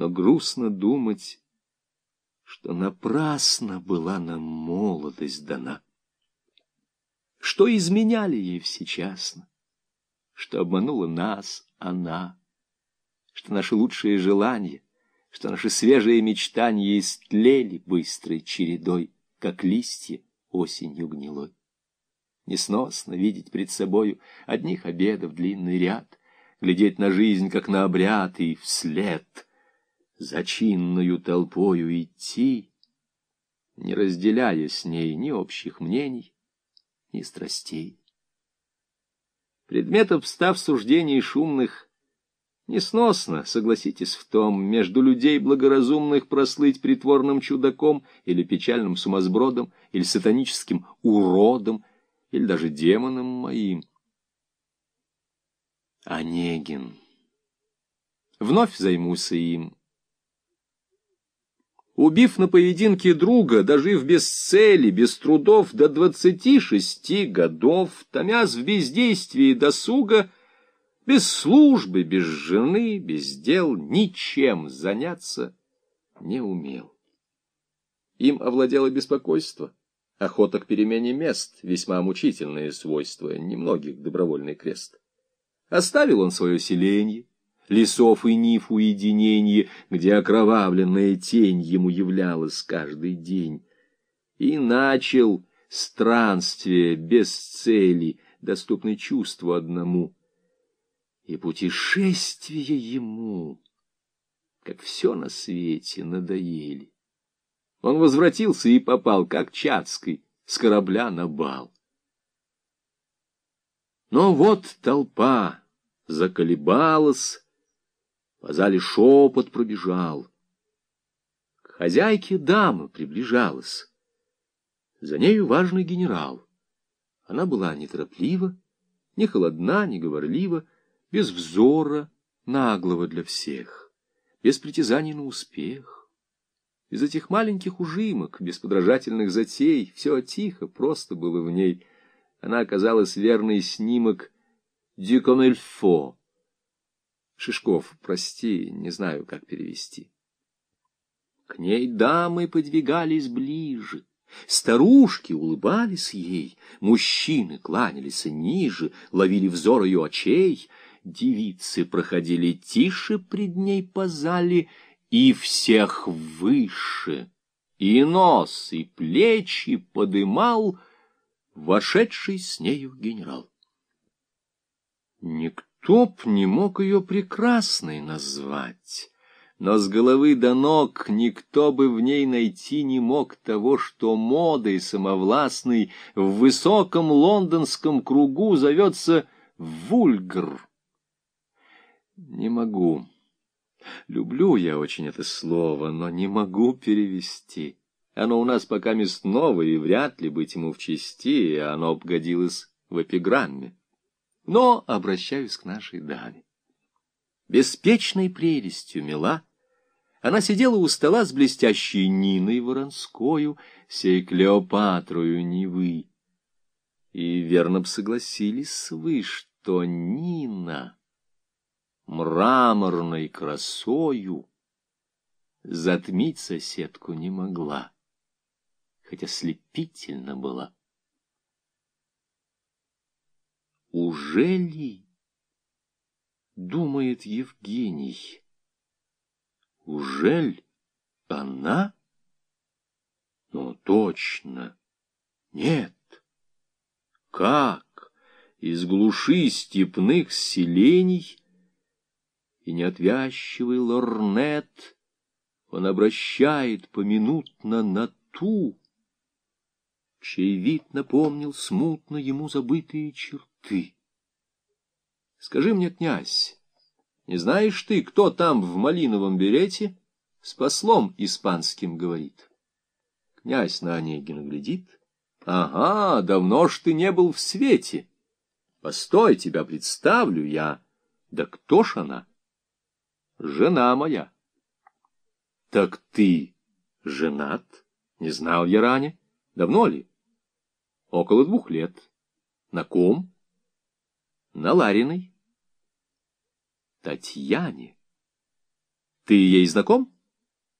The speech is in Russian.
но грустно думать, что напрасно была нам молодость дана. Что изменяли ей всечасно, что обманула нас она, что наши лучшие желания, что наши свежие мечтания истлели быстрой чередой, как листья осенью гнилой. Несносно видеть пред собою одних обедов длинный ряд, глядеть на жизнь, как на обряд, и вслед за чинною толпою идти, не разделяя с ней ни общих мнений, ни страстей. Предметов став суждений шумных, несносно, согласитесь в том, между людей благоразумных прослыть притворным чудаком или печальным сумасбродом, или сатаническим уродом, или даже демоном моим. Онегин. Вновь займуся им. Убив на поединке друга, дожив без цели, без трудов до двадцати шести годов, томясь в бездействии досуга, без службы, без жены, без дел, ничем заняться не умел. Им овладело беспокойство, охота к перемене мест, весьма мучительное свойство, немногих добровольный крест. Оставил он свое селенье, лесов и ниф уединенье, где окровавленная тень ему являлась каждый день. И начал странствие без цели, доступное чувству одному. И путешествие ему, как все на свете, надоели. Он возвратился и попал, как Чацкий, с корабля на бал. Но вот толпа заколебалась, по зале шепот пробежал. К хозяйке дама приближалась. За нею важный генерал. Она была нетороплива, не холодна, не говорлива, без взора, наглого для всех, без притязаний на успех. Без этих маленьких ужимок, без подражательных затей, все тихо, просто было в ней. Она оказалась верный снимок «Дюкомельфо», Шишков, прости, не знаю, как перевести. К ней дамы подвигались ближе, старушки улыбались ей, мужчины кланялись ниже, ловили взор ее очей, девицы проходили тише пред ней по зале, и всех выше, и нос, и плечи подымал вошедший с нею генерал. Никто Топ не мог ее прекрасной назвать, но с головы до ног никто бы в ней найти не мог того, что модой самовластной в высоком лондонском кругу зовется вульгр. Не могу. Люблю я очень это слово, но не могу перевести. Оно у нас пока мест новое, и вряд ли быть ему в чести, оно обгодилось в эпиграмме. Но обращаюсь к нашей даме. Беспечной прелестью мила, она сидела у стола с блестящей Ниной Воронскою, сей Клеопатрою Невы. И верно б согласились вы, что Нина мраморной красою затмить соседку не могла, хотя слепительно была. Уже ли? Думает Евгений. Ужель она? Ну, точно. Нет. Как? Из глуши степных селений и неотвязчивый лорнет он обращает поминутно на ту, чей вид напомнил смутно ему забытые черты ты. Скажи мне, князь, не знаешь ты, кто там в малиновом берете с послом испанским говорит? Князь на Онегина глядит. Ага, давно ж ты не был в свете. Постой, тебя представлю я. Да кто ж она? Жена моя. Так ты женат? Не знал я ранее. Давно ли? Около двух лет. На ком? на Лариной. Татьяне. Ты ей знаком?